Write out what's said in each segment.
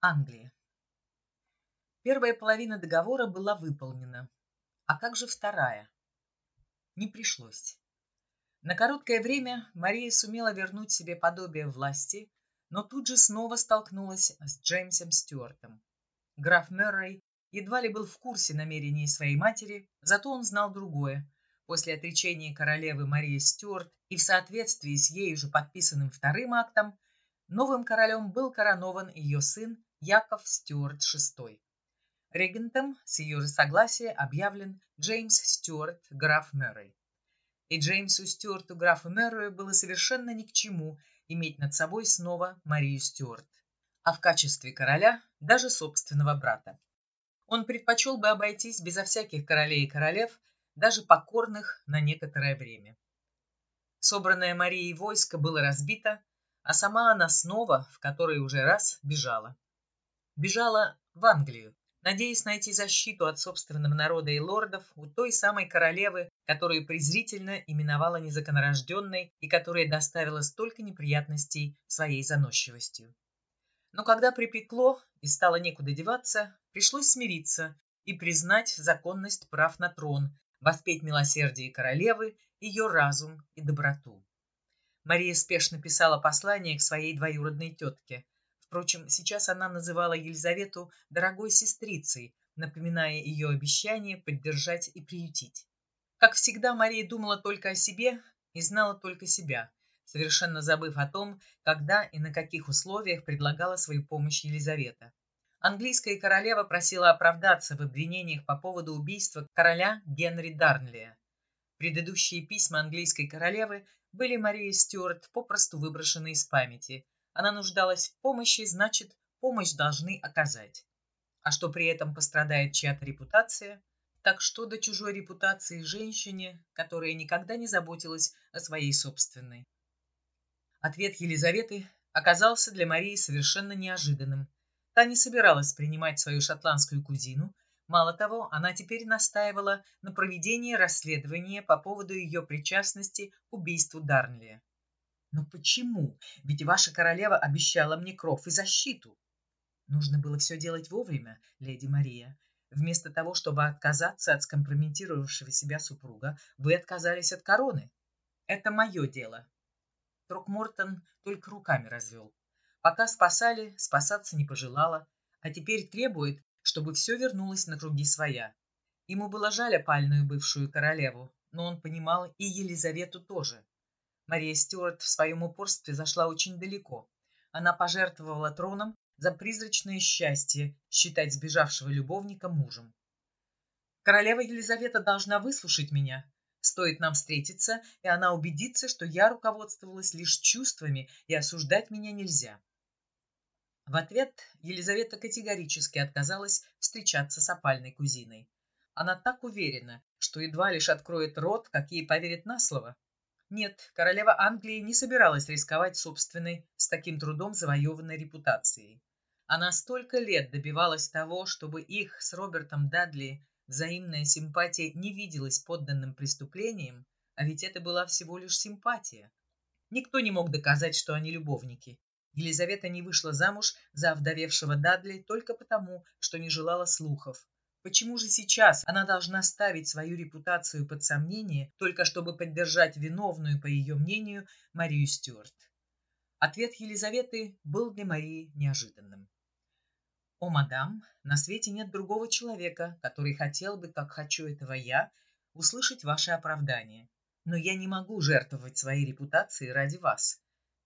Англия. Первая половина договора была выполнена. А как же вторая? Не пришлось. На короткое время Мария сумела вернуть себе подобие власти, но тут же снова столкнулась с Джеймсом Стюартом. Граф Меррей едва ли был в курсе намерений своей матери, зато он знал другое. После отречения королевы Марии Стюарт и в соответствии с ею же подписанным вторым актом, новым королем был коронован ее сын Яков Стюарт VI. Регентом с ее согласия объявлен Джеймс Стюарт, граф Мэррей. И Джеймсу Стюарту, графу Мэррею, было совершенно ни к чему иметь над собой снова Марию Стюарт, а в качестве короля даже собственного брата. Он предпочел бы обойтись безо всяких королей и королев, даже покорных на некоторое время. Собранное Марией войско было разбито, а сама она снова, в которой уже раз, бежала. Бежала в Англию, надеясь найти защиту от собственного народа и лордов у той самой королевы, которую презрительно именовала незаконорожденной и которая доставила столько неприятностей своей заносчивостью. Но когда припекло и стало некуда деваться, пришлось смириться и признать законность прав на трон, воспеть милосердие королевы, ее разум и доброту. Мария спешно писала послание к своей двоюродной тетке. Впрочем, сейчас она называла Елизавету дорогой сестрицей, напоминая ее обещание поддержать и приютить. Как всегда, Мария думала только о себе и знала только себя, совершенно забыв о том, когда и на каких условиях предлагала свою помощь Елизавета. Английская королева просила оправдаться в обвинениях по поводу убийства короля Генри Дарнлия. Предыдущие письма английской королевы были Марии Стюарт попросту выброшены из памяти. Она нуждалась в помощи, значит, помощь должны оказать. А что при этом пострадает чья-то репутация, так что до чужой репутации женщине, которая никогда не заботилась о своей собственной. Ответ Елизаветы оказался для Марии совершенно неожиданным. Та не собиралась принимать свою шотландскую кузину, Мало того, она теперь настаивала на проведении расследования по поводу ее причастности к убийству Дарнли. Но почему? Ведь ваша королева обещала мне кров и защиту. Нужно было все делать вовремя, леди Мария. Вместо того, чтобы отказаться от скомпрометировавшего себя супруга, вы отказались от короны. Это мое дело. Трокмортон только руками развел. Пока спасали, спасаться не пожелала, а теперь требует, чтобы все вернулось на круги своя. Ему было жаль опальную бывшую королеву, но он понимал и Елизавету тоже. Мария Стюарт в своем упорстве зашла очень далеко. Она пожертвовала троном за призрачное счастье считать сбежавшего любовника мужем. Королева Елизавета должна выслушать меня. Стоит нам встретиться, и она убедится, что я руководствовалась лишь чувствами, и осуждать меня нельзя. В ответ Елизавета категорически отказалась встречаться с опальной кузиной. Она так уверена, что едва лишь откроет рот, как ей поверят на слово. Нет, королева Англии не собиралась рисковать собственной, с таким трудом завоеванной репутацией. Она столько лет добивалась того, чтобы их с Робертом Дадли взаимная симпатия не виделась подданным преступлением, а ведь это была всего лишь симпатия. Никто не мог доказать, что они любовники, Елизавета не вышла замуж за овдовевшего Дадли только потому, что не желала слухов. Почему же сейчас она должна ставить свою репутацию под сомнение, только чтобы поддержать виновную, по ее мнению, Марию Стюарт? Ответ Елизаветы был для Марии неожиданным. «О, мадам, на свете нет другого человека, который хотел бы, как хочу этого я, услышать ваше оправдание. Но я не могу жертвовать своей репутацией ради вас.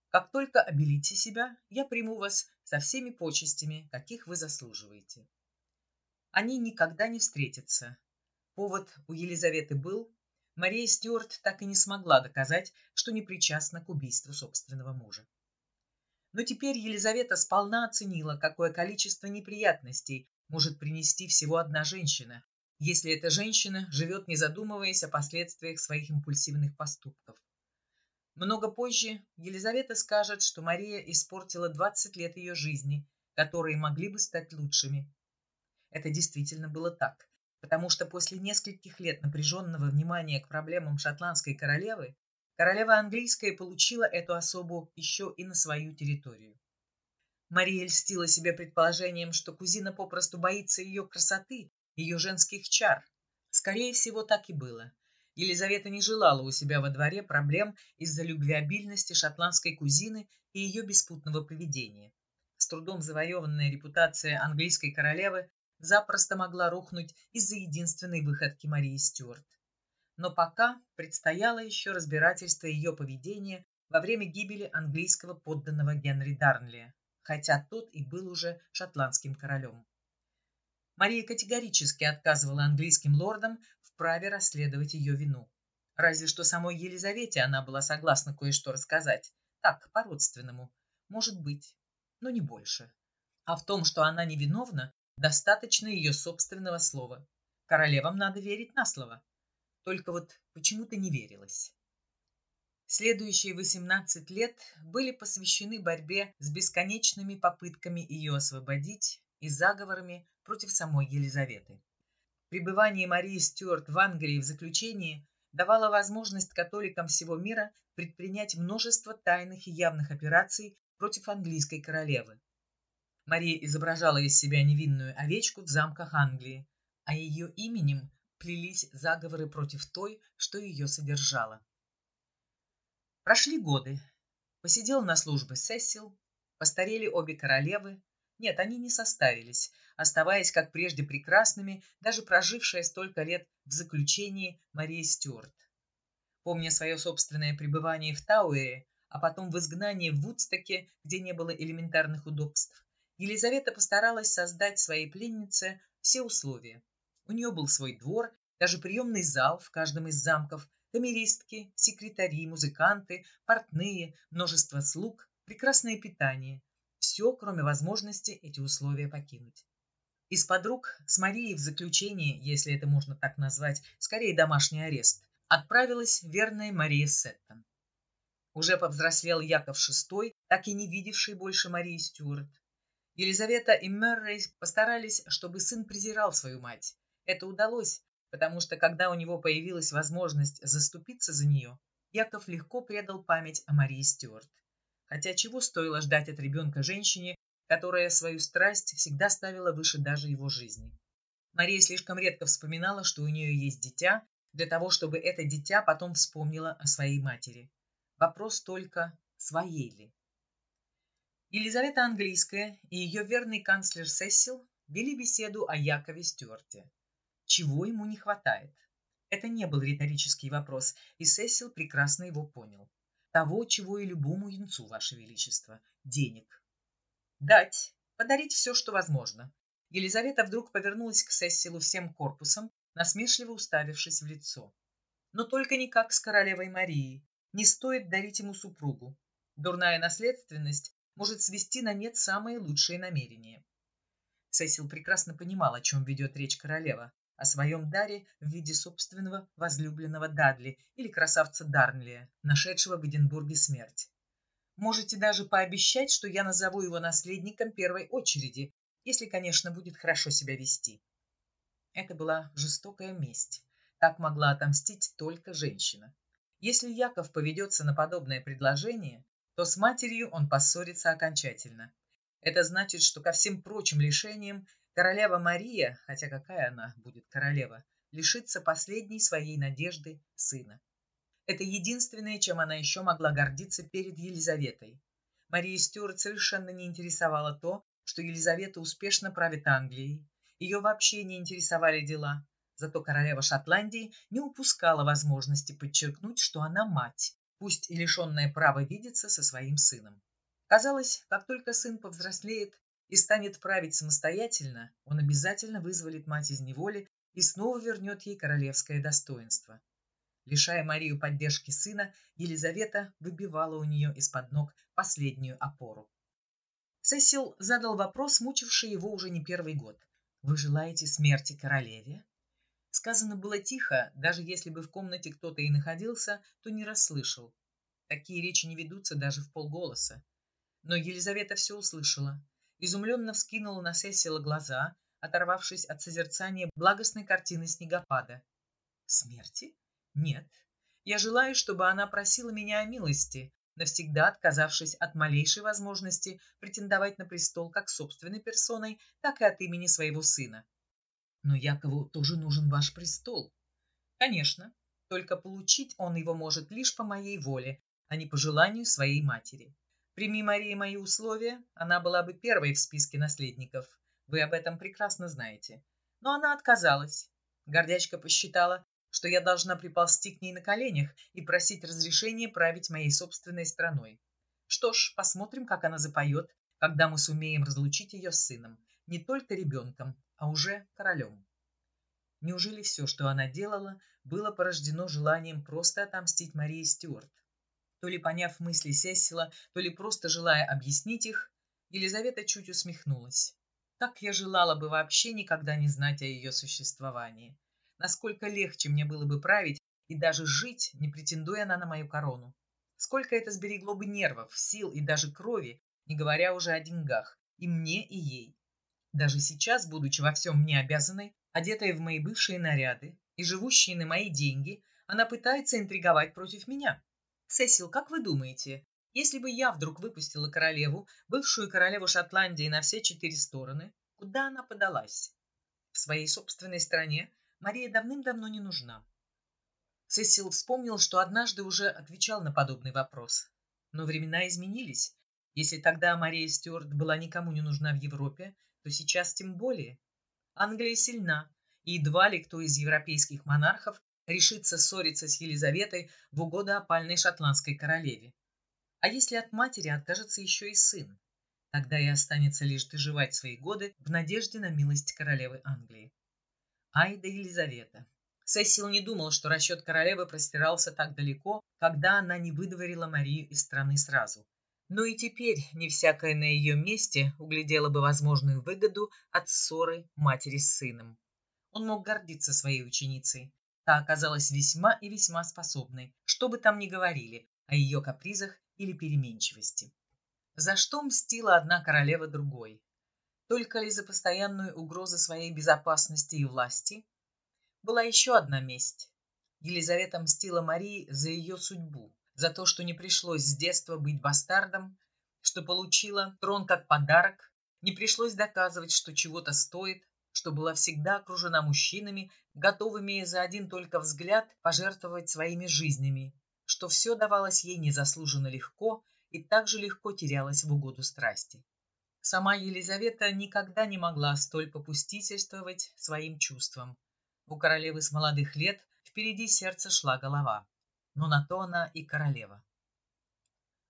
Как только обелите себя, я приму вас со всеми почестями, каких вы заслуживаете. Они никогда не встретятся. Повод у Елизаветы был. Мария Стюарт так и не смогла доказать, что не причастна к убийству собственного мужа. Но теперь Елизавета сполна оценила, какое количество неприятностей может принести всего одна женщина, если эта женщина живет не задумываясь о последствиях своих импульсивных поступков. Много позже Елизавета скажет, что Мария испортила 20 лет ее жизни, которые могли бы стать лучшими. Это действительно было так, потому что после нескольких лет напряженного внимания к проблемам шотландской королевы, королева английская получила эту особу еще и на свою территорию. Мария льстила себе предположением, что кузина попросту боится ее красоты, ее женских чар. Скорее всего, так и было. Елизавета не желала у себя во дворе проблем из-за любвеобильности шотландской кузины и ее беспутного поведения. С трудом завоеванная репутация английской королевы запросто могла рухнуть из-за единственной выходки Марии Стюарт. Но пока предстояло еще разбирательство ее поведения во время гибели английского подданного Генри Дарнли, хотя тот и был уже шотландским королем. Мария категорически отказывала английским лордам в праве расследовать ее вину. Разве что самой Елизавете она была согласна кое-что рассказать. Так, по-родственному. Может быть, но не больше. А в том, что она невиновна, достаточно ее собственного слова. Королевам надо верить на слово. Только вот почему-то не верилось. Следующие 18 лет были посвящены борьбе с бесконечными попытками ее освободить и заговорами против самой Елизаветы. Пребывание Марии Стюарт в Англии в заключении давало возможность католикам всего мира предпринять множество тайных и явных операций против английской королевы. Мария изображала из себя невинную овечку в замках Англии, а ее именем плелись заговоры против той, что ее содержала. Прошли годы. Посидел на службе Сесил, постарели обе королевы. Нет, они не составились, оставаясь, как прежде, прекрасными, даже прожившая столько лет в заключении Мария Стюарт. Помня свое собственное пребывание в Тауэре, а потом в изгнании в Вудстоке, где не было элементарных удобств, Елизавета постаралась создать своей пленнице все условия. У нее был свой двор, даже приемный зал в каждом из замков, камеристки, секретари, музыканты, портные, множество слуг, прекрасное питание. Все, кроме возможности эти условия покинуть. Из подруг с Марией в заключение, если это можно так назвать, скорее домашний арест, отправилась верная Мария Сеттон. Уже повзрослел Яков VI, так и не видевший больше Марии Стюарт. Елизавета и Меррей постарались, чтобы сын презирал свою мать. Это удалось, потому что когда у него появилась возможность заступиться за нее, Яков легко предал память о Марии Стюарт. Хотя чего стоило ждать от ребенка женщине, которая свою страсть всегда ставила выше даже его жизни. Мария слишком редко вспоминала, что у нее есть дитя, для того, чтобы это дитя потом вспомнило о своей матери. Вопрос только, своей ли. Елизавета Английская и ее верный канцлер Сесил вели беседу о Якове Стюарте чего ему не хватает. Это не был риторический вопрос, и Сесил прекрасно его понял. Того, чего и любому юнцу, Ваше Величество. Денег. Дать. Подарить все, что возможно. Елизавета вдруг повернулась к Сесилу всем корпусом, насмешливо уставившись в лицо. Но только не как с королевой Марией. Не стоит дарить ему супругу. Дурная наследственность может свести на нет самые лучшие намерения. Сесил прекрасно понимал, о чем ведет речь королева о своем даре в виде собственного возлюбленного Дадли или красавца Дарнлия, нашедшего в Эдинбурге смерть. Можете даже пообещать, что я назову его наследником первой очереди, если, конечно, будет хорошо себя вести. Это была жестокая месть. Так могла отомстить только женщина. Если Яков поведется на подобное предложение, то с матерью он поссорится окончательно. Это значит, что ко всем прочим лишениям Королева Мария, хотя какая она будет королева, лишится последней своей надежды сына. Это единственное, чем она еще могла гордиться перед Елизаветой. Мария Стюарт совершенно не интересовала то, что Елизавета успешно правит Англией. Ее вообще не интересовали дела. Зато королева Шотландии не упускала возможности подчеркнуть, что она мать, пусть и лишенная права видеться со своим сыном. Казалось, как только сын повзрослеет, и станет править самостоятельно, он обязательно вызволит мать из неволи и снова вернет ей королевское достоинство. Лишая Марию поддержки сына, Елизавета выбивала у нее из-под ног последнюю опору. Сесил задал вопрос, мучивший его уже не первый год. «Вы желаете смерти королеве?» Сказано было тихо, даже если бы в комнате кто-то и находился, то не расслышал. Такие речи не ведутся даже в полголоса. Но Елизавета все услышала изумленно вскинула на Сесила глаза, оторвавшись от созерцания благостной картины снегопада. «Смерти? Нет. Я желаю, чтобы она просила меня о милости, навсегда отказавшись от малейшей возможности претендовать на престол как собственной персоной, так и от имени своего сына. Но Якову тоже нужен ваш престол. Конечно, только получить он его может лишь по моей воле, а не по желанию своей матери. Прими, Мария, мои условия, она была бы первой в списке наследников. Вы об этом прекрасно знаете. Но она отказалась. Гордячка посчитала, что я должна приползти к ней на коленях и просить разрешения править моей собственной страной. Что ж, посмотрим, как она запоет, когда мы сумеем разлучить ее с сыном, не только ребенком, а уже королем. Неужели все, что она делала, было порождено желанием просто отомстить Марии Стюарт? То ли поняв мысли Сесила, то ли просто желая объяснить их, Елизавета чуть усмехнулась. Как я желала бы вообще никогда не знать о ее существовании насколько легче мне было бы править и даже жить, не претендуя она на мою корону. Сколько это сберегло бы нервов, сил и даже крови, не говоря уже о деньгах, и мне, и ей. Даже сейчас, будучи во всем мне обязанной, одетая в мои бывшие наряды и живущие на мои деньги, она пытается интриговать против меня. Сесил, как вы думаете, если бы я вдруг выпустила королеву, бывшую королеву Шотландии на все четыре стороны, куда она подалась? В своей собственной стране Мария давным-давно не нужна. Сесил вспомнил, что однажды уже отвечал на подобный вопрос. Но времена изменились. Если тогда Мария Стюарт была никому не нужна в Европе, то сейчас тем более. Англия сильна, и едва ли кто из европейских монархов решится ссориться с Елизаветой в угоду опальной шотландской королеве. А если от матери откажется еще и сын? Тогда и останется лишь доживать свои годы в надежде на милость королевы Англии. Ай да Елизавета. Сесил не думал, что расчет королевы простирался так далеко, когда она не выдворила Марию из страны сразу. Но и теперь не всякое на ее месте углядело бы возможную выгоду от ссоры матери с сыном. Он мог гордиться своей ученицей. Та оказалась весьма и весьма способной, что бы там ни говорили о ее капризах или переменчивости. За что мстила одна королева другой? только ли за постоянную угрозу своей безопасности и власти. Была еще одна месть. Елизавета мстила Марии за ее судьбу, за то, что не пришлось с детства быть бастардом, что получила трон как подарок, не пришлось доказывать, что чего-то стоит, что была всегда окружена мужчинами, готовыми за один только взгляд пожертвовать своими жизнями, что все давалось ей незаслуженно легко и также легко терялось в угоду страсти. Сама Елизавета никогда не могла столь попустительствовать своим чувствам. У королевы с молодых лет впереди сердца шла голова. Но на то она и королева.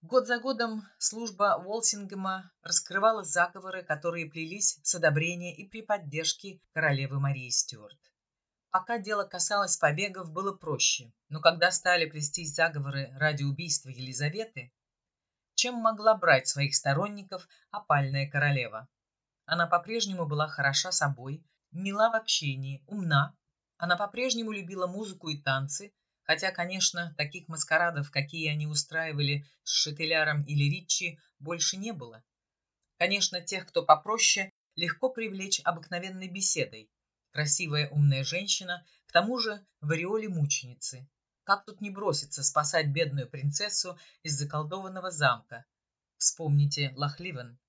Год за годом служба Уолсингема раскрывала заговоры, которые плелись с одобрения и при поддержке королевы Марии Стюарт. Пока дело касалось побегов, было проще, но когда стали плестись заговоры ради убийства Елизаветы, чем могла брать своих сторонников опальная королева. Она по-прежнему была хороша собой, мила в общении, умна. Она по-прежнему любила музыку и танцы, хотя, конечно, таких маскарадов, какие они устраивали с Шетеляром или Ричи, больше не было. Конечно, тех, кто попроще, легко привлечь обыкновенной беседой. Красивая умная женщина, к тому же в ореоле мученицы. Как тут не броситься спасать бедную принцессу из заколдованного замка? Вспомните Лахливен.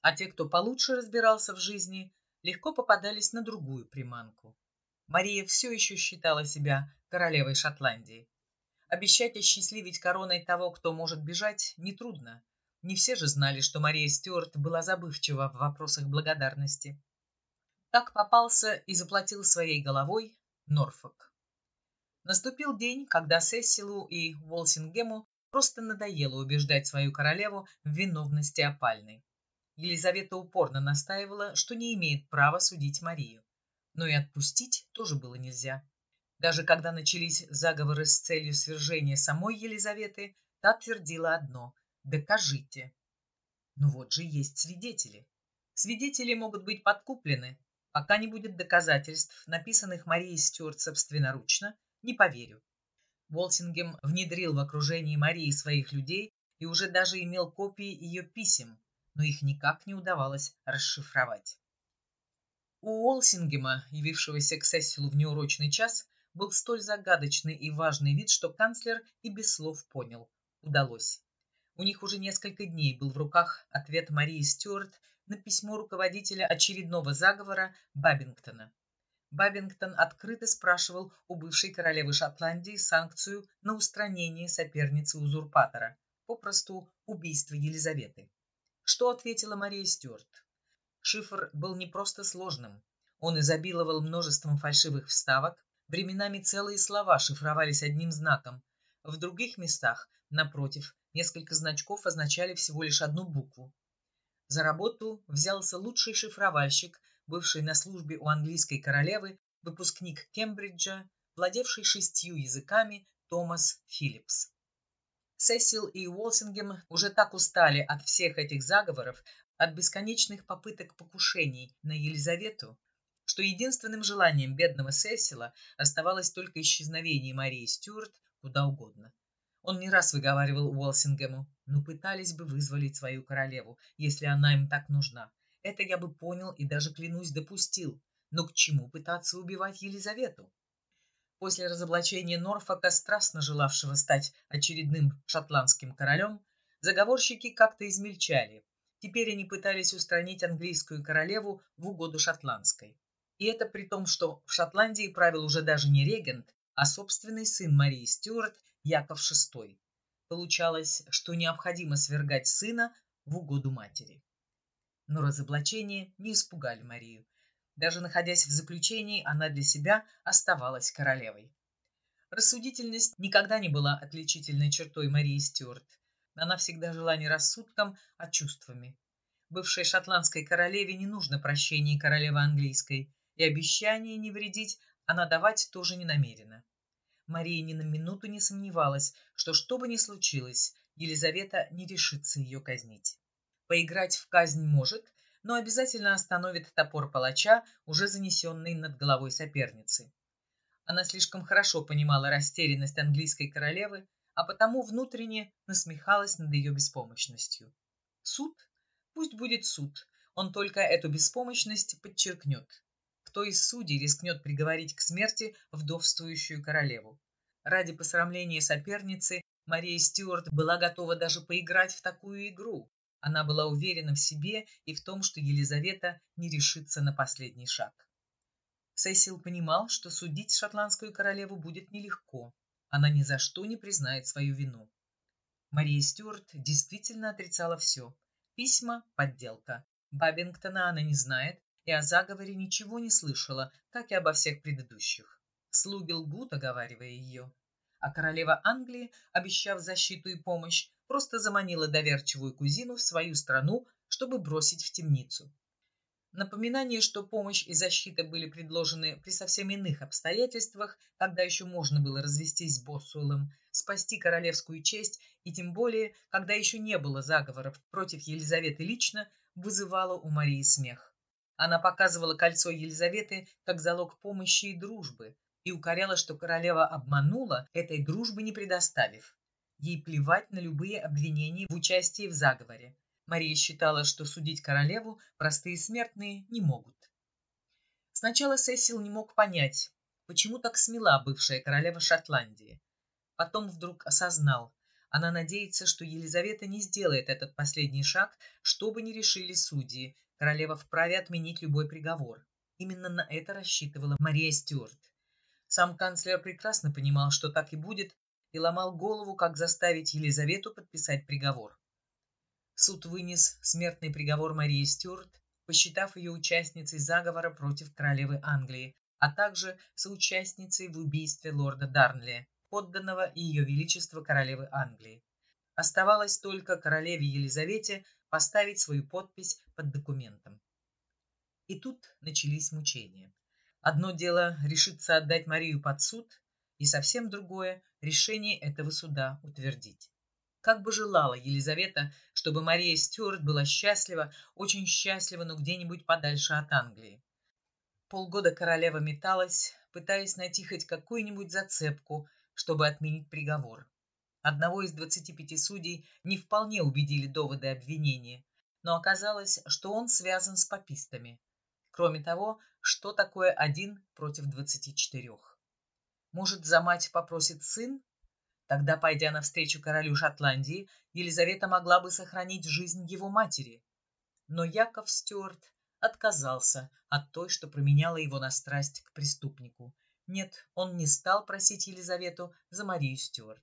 А те, кто получше разбирался в жизни, легко попадались на другую приманку. Мария все еще считала себя королевой Шотландии. Обещать осчастливить короной того, кто может бежать, нетрудно. Не все же знали, что Мария Стюарт была забывчива в вопросах благодарности. Так попался и заплатил своей головой Норфок. Наступил день, когда Сесилу и Волсингему просто надоело убеждать свою королеву в виновности опальной. Елизавета упорно настаивала, что не имеет права судить Марию. Но и отпустить тоже было нельзя. Даже когда начались заговоры с целью свержения самой Елизаветы, та твердила одно – «докажите». Ну вот же есть свидетели. Свидетели могут быть подкуплены, пока не будет доказательств, написанных Марией Стюарт собственноручно – не поверю. Волсингем внедрил в окружении Марии своих людей и уже даже имел копии ее писем, но их никак не удавалось расшифровать. У Уолсингема, явившегося к Сессилу в неурочный час, был столь загадочный и важный вид, что канцлер и без слов понял – удалось. У них уже несколько дней был в руках ответ Марии Стюарт на письмо руководителя очередного заговора Бабингтона. Бабингтон открыто спрашивал у бывшей королевы Шотландии санкцию на устранение соперницы узурпатора, попросту убийство Елизаветы. Что ответила Мария Стюарт? Шифр был не просто сложным. Он изобиловал множеством фальшивых вставок, временами целые слова шифровались одним знаком. В других местах, напротив, несколько значков означали всего лишь одну букву. За работу взялся лучший шифровальщик, бывший на службе у английской королевы, выпускник Кембриджа, владевший шестью языками Томас Филлипс. Сесил и Уолсингем уже так устали от всех этих заговоров, от бесконечных попыток покушений на Елизавету, что единственным желанием бедного Сесила оставалось только исчезновение Марии Стюарт куда угодно. Он не раз выговаривал Уолсингему, ну пытались бы вызволить свою королеву, если она им так нужна. Это я бы понял и даже, клянусь, допустил. Но к чему пытаться убивать Елизавету? После разоблачения Норфока, страстно желавшего стать очередным шотландским королем, заговорщики как-то измельчали. Теперь они пытались устранить английскую королеву в угоду шотландской. И это при том, что в Шотландии правил уже даже не регент, а собственный сын Марии Стюарт Яков VI. Получалось, что необходимо свергать сына в угоду матери. Но разоблачения не испугали Марию. Даже находясь в заключении, она для себя оставалась королевой. Рассудительность никогда не была отличительной чертой Марии Стюарт. Она всегда жила не рассудком, а чувствами. Бывшей шотландской королеве не нужно прощения королевы английской, и обещание не вредить она давать тоже не намерена. Мария ни на минуту не сомневалась, что что бы ни случилось, Елизавета не решится ее казнить. Поиграть в казнь может, но обязательно остановит топор палача, уже занесенный над головой соперницы. Она слишком хорошо понимала растерянность английской королевы, а потому внутренне насмехалась над ее беспомощностью. Суд? Пусть будет суд, он только эту беспомощность подчеркнет кто из судей рискнет приговорить к смерти вдовствующую королеву. Ради посрамления соперницы Мария Стюарт была готова даже поиграть в такую игру. Она была уверена в себе и в том, что Елизавета не решится на последний шаг. Сесил понимал, что судить шотландскую королеву будет нелегко. Она ни за что не признает свою вину. Мария Стюарт действительно отрицала все. Письма – подделка. Бабингтона она не знает, и о заговоре ничего не слышала, как и обо всех предыдущих. Слуги лгут, оговаривая ее. А королева Англии, обещав защиту и помощь, просто заманила доверчивую кузину в свою страну, чтобы бросить в темницу. Напоминание, что помощь и защита были предложены при совсем иных обстоятельствах, когда еще можно было развестись с Боссуэлом, спасти королевскую честь, и тем более, когда еще не было заговоров против Елизаветы лично, вызывало у Марии смех. Она показывала кольцо Елизаветы как залог помощи и дружбы и укоряла, что королева обманула, этой дружбы не предоставив. Ей плевать на любые обвинения в участии в заговоре. Мария считала, что судить королеву простые смертные не могут. Сначала Сесил не мог понять, почему так смела бывшая королева Шотландии. Потом вдруг осознал, она надеется, что Елизавета не сделает этот последний шаг, что бы ни решили судьи, Королева вправе отменить любой приговор. Именно на это рассчитывала Мария Стюарт. Сам канцлер прекрасно понимал, что так и будет, и ломал голову, как заставить Елизавету подписать приговор. Суд вынес смертный приговор Марии Стюарт, посчитав ее участницей заговора против королевы Англии, а также соучастницей в убийстве лорда Дарнли, подданного Ее Величества королевы Англии. Оставалось только королеве Елизавете поставить свою подпись под документом. И тут начались мучения. Одно дело решиться отдать Марию под суд, и совсем другое – решение этого суда утвердить. Как бы желала Елизавета, чтобы Мария Стюарт была счастлива, очень счастлива, но где-нибудь подальше от Англии. Полгода королева металась, пытаясь найти хоть какую-нибудь зацепку, чтобы отменить приговор. Одного из двадцати пяти судей не вполне убедили доводы обвинения, но оказалось, что он связан с папистами. Кроме того, что такое один против двадцати четырех? Может, за мать попросит сын? Тогда, пойдя навстречу королю Шотландии, Елизавета могла бы сохранить жизнь его матери. Но Яков Стюарт отказался от той, что променяла его на страсть к преступнику. Нет, он не стал просить Елизавету за Марию Стюарт.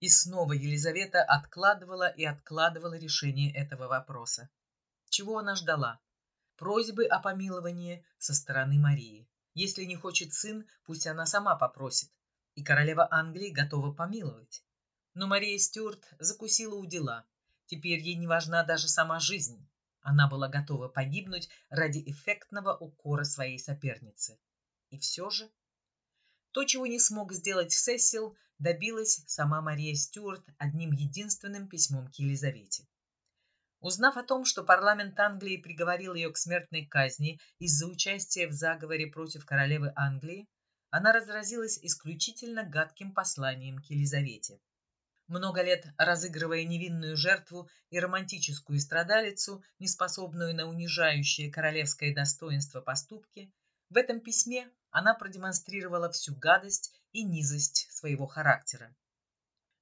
И снова Елизавета откладывала и откладывала решение этого вопроса. Чего она ждала? Просьбы о помиловании со стороны Марии. Если не хочет сын, пусть она сама попросит. И королева Англии готова помиловать. Но Мария Стюарт закусила у дела. Теперь ей не важна даже сама жизнь. Она была готова погибнуть ради эффектного укора своей соперницы. И все же... То, чего не смог сделать Сесил, добилась сама Мария Стюарт одним единственным письмом к Елизавете. Узнав о том, что парламент Англии приговорил ее к смертной казни из-за участия в заговоре против королевы Англии, она разразилась исключительно гадким посланием к Елизавете. Много лет разыгрывая невинную жертву и романтическую страдалицу, неспособную на унижающее королевское достоинство поступки, в этом письме она продемонстрировала всю гадость и низость своего характера.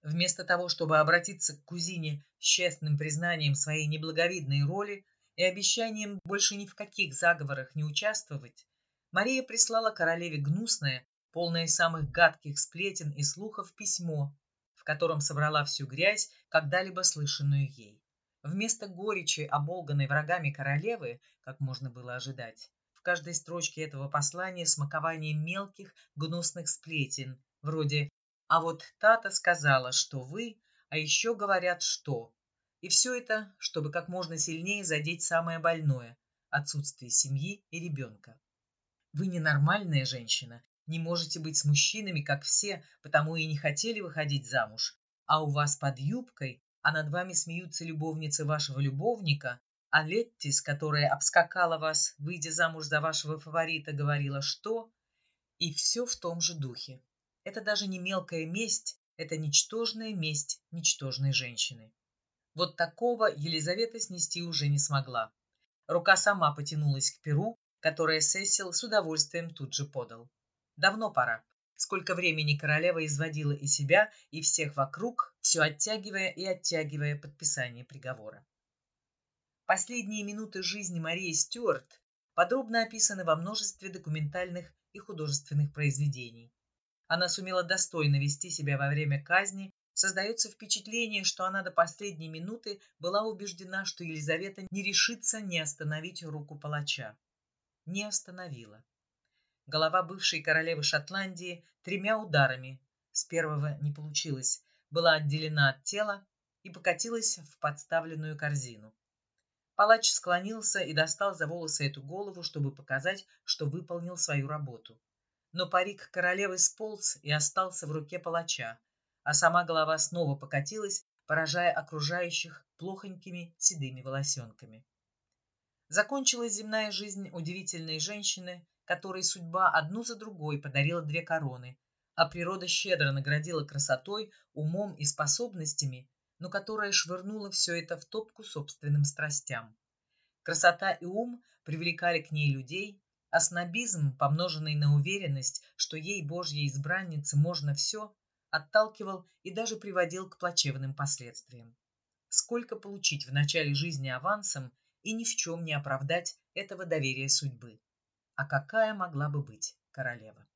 Вместо того, чтобы обратиться к кузине с честным признанием своей неблаговидной роли и обещанием больше ни в каких заговорах не участвовать, Мария прислала королеве гнусное, полное самых гадких сплетен и слухов письмо, в котором собрала всю грязь, когда-либо слышанную ей. Вместо горечи, оболганной врагами королевы, как можно было ожидать, в каждой строчке этого послания смакование мелких гнусных сплетен, вроде «А вот та-то сказала, что вы, а еще говорят, что...» И все это, чтобы как можно сильнее задеть самое больное – отсутствие семьи и ребенка. Вы ненормальная женщина не можете быть с мужчинами, как все, потому и не хотели выходить замуж. А у вас под юбкой, а над вами смеются любовницы вашего любовника, а Леттис, которая обскакала вас, выйдя замуж за вашего фаворита, говорила что? И все в том же духе. Это даже не мелкая месть, это ничтожная месть ничтожной женщины. Вот такого Елизавета снести уже не смогла. Рука сама потянулась к перу, которое Сесил с удовольствием тут же подал. Давно пора. Сколько времени королева изводила и себя, и всех вокруг, все оттягивая и оттягивая подписание приговора. Последние минуты жизни Марии Стюарт подробно описаны во множестве документальных и художественных произведений. Она сумела достойно вести себя во время казни, создается впечатление, что она до последней минуты была убеждена, что Елизавета не решится не остановить руку палача. Не остановила. Голова бывшей королевы Шотландии тремя ударами, с первого не получилось, была отделена от тела и покатилась в подставленную корзину. Палач склонился и достал за волосы эту голову, чтобы показать, что выполнил свою работу. Но парик королевы сполз и остался в руке палача, а сама голова снова покатилась, поражая окружающих плохонькими седыми волосенками. Закончилась земная жизнь удивительной женщины, которой судьба одну за другой подарила две короны, а природа щедро наградила красотой, умом и способностями, но которая швырнула все это в топку собственным страстям. Красота и ум привлекали к ней людей, а снобизм, помноженный на уверенность, что ей, Божьей избраннице, можно все, отталкивал и даже приводил к плачевным последствиям. Сколько получить в начале жизни авансом и ни в чем не оправдать этого доверия судьбы. А какая могла бы быть королева?